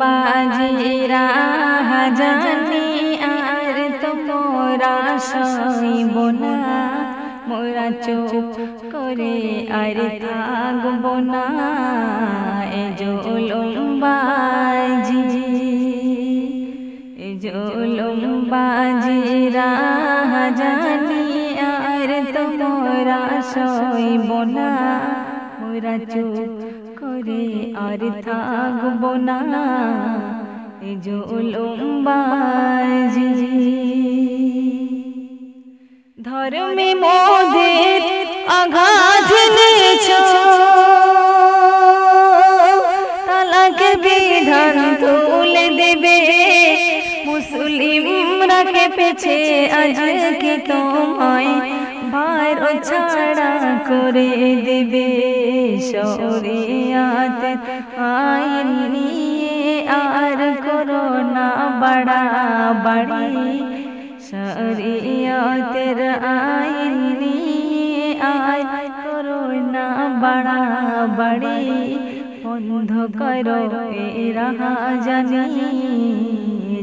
বাজিরা জানি আর তোমরা সইব না। মোরা চুপ করে আর থাকব না। এ জলম বাজি এ জলম বাজিরা জানি আর তোমরা সইব না। মোরা চুপ করে আর থাকব না। এ ধর্মে মোদের আঘাত এনেছ। তালাকে বিধান তুলে দেবে। মুসলিমরা পেছে আজকে তোমায়? ভাইর ছাড়া করে দেবে শরিয়াত। আইন নিয়ে আর করো না বড়া বাড়ি শরিয়াতের আইন নিয়ে আর করো না বাড়া বাড়ি বন্ধ করো এ রাহা জানি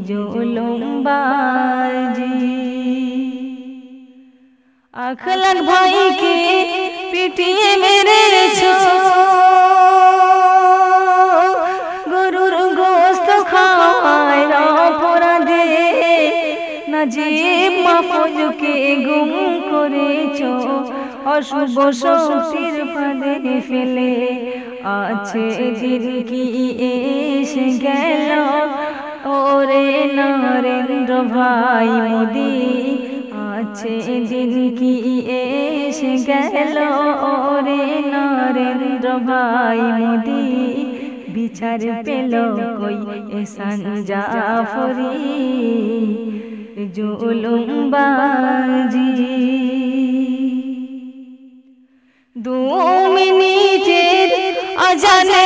জুলুমবাজি। আখলাক ভাইকে পিটিয়ে মেরেছো। গরুর গোস্ত খাওয়ায় অপরাধে নাজিব মাহফুজকে গুম করেছ, অশুভ শক্তির ফাঁদে ফেলে আছে দিন এসে গেল। ওরে নরেন্দ্র ভাই মোদি আছে দিন কি এসে গেল ওরে নরেন্দ্র ভাই মোদি। বিচার পেল কই এসান জাফরি জুলুম বাজি দু মিনিটের আজানে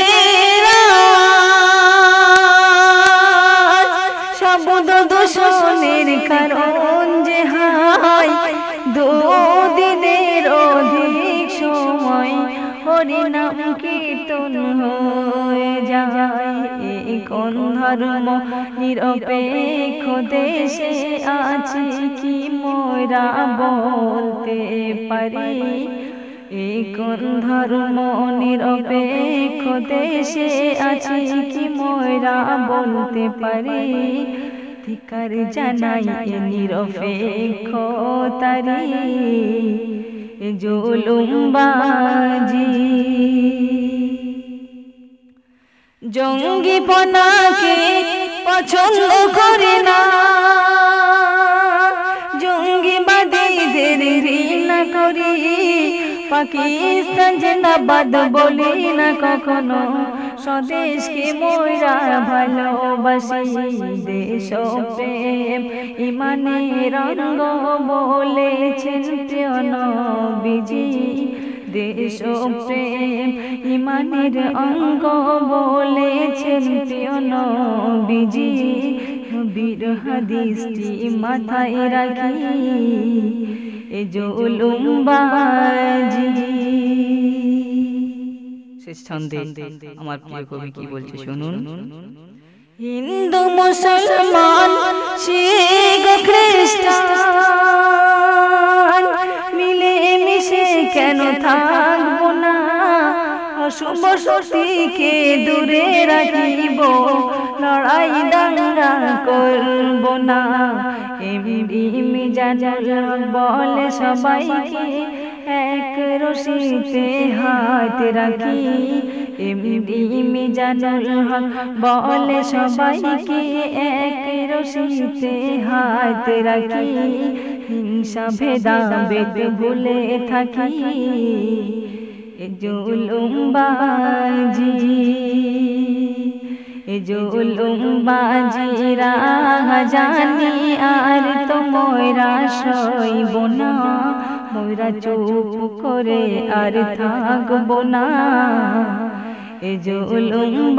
হরিনাম কীর্তন হয়ে যায়। কোন ধর্ম নিরপেক্ষ দেশে আছে কি মোরা বলতে পারি? কোন ধর্ম নিরপেক্ষ দেশে আছে কি মোরা বলতে পারি? ধিকার জানাই নিরপেক্ষ তারি। জুলুমবাজি। জঙ্গি পনাকে পছন্দ করে না। জঙ্গিবাদীদের ঘৃণা করি। পাকিস্তান জিন্দাবাদ বলি না কখনো। স্বদেশকে মোরা ভালোবাসি দেশ প্রেম। ইমানের রঙ্গ বলেছেন প্রিয় নবীজি। দেশ প্রেম। ইমানের অঙ্গ বলেছেন প্রিয় নবীজি। বীর হাদিসটি মাথায় রাখি। এ জুলুমবাজি শেষ ছন্দে আমার প্রিয় কবি কি বলছে শুনুন? হিন্দু মুসলমান, শিখ, খ্রিস্টান মিলে মিশে কেন থাকব না? অশুভ শক্তিকে দূরে রাখিব, লড়াই দাঙ্গা করব না। এমনি জানাল বলে সবাইকে এক রশিতে হাত রাখি। এমনি জানাল বলে সবাইকে এক রশিতে হাত রাখি। হিংসা ভেদা বেদ ভুলে থাকি। জুলুমবাজি জুলুমবাজিরা জানি আর তো ময়রা সইব না ময়রা চুপ করে আর থাকব না এ জুলুমবাজি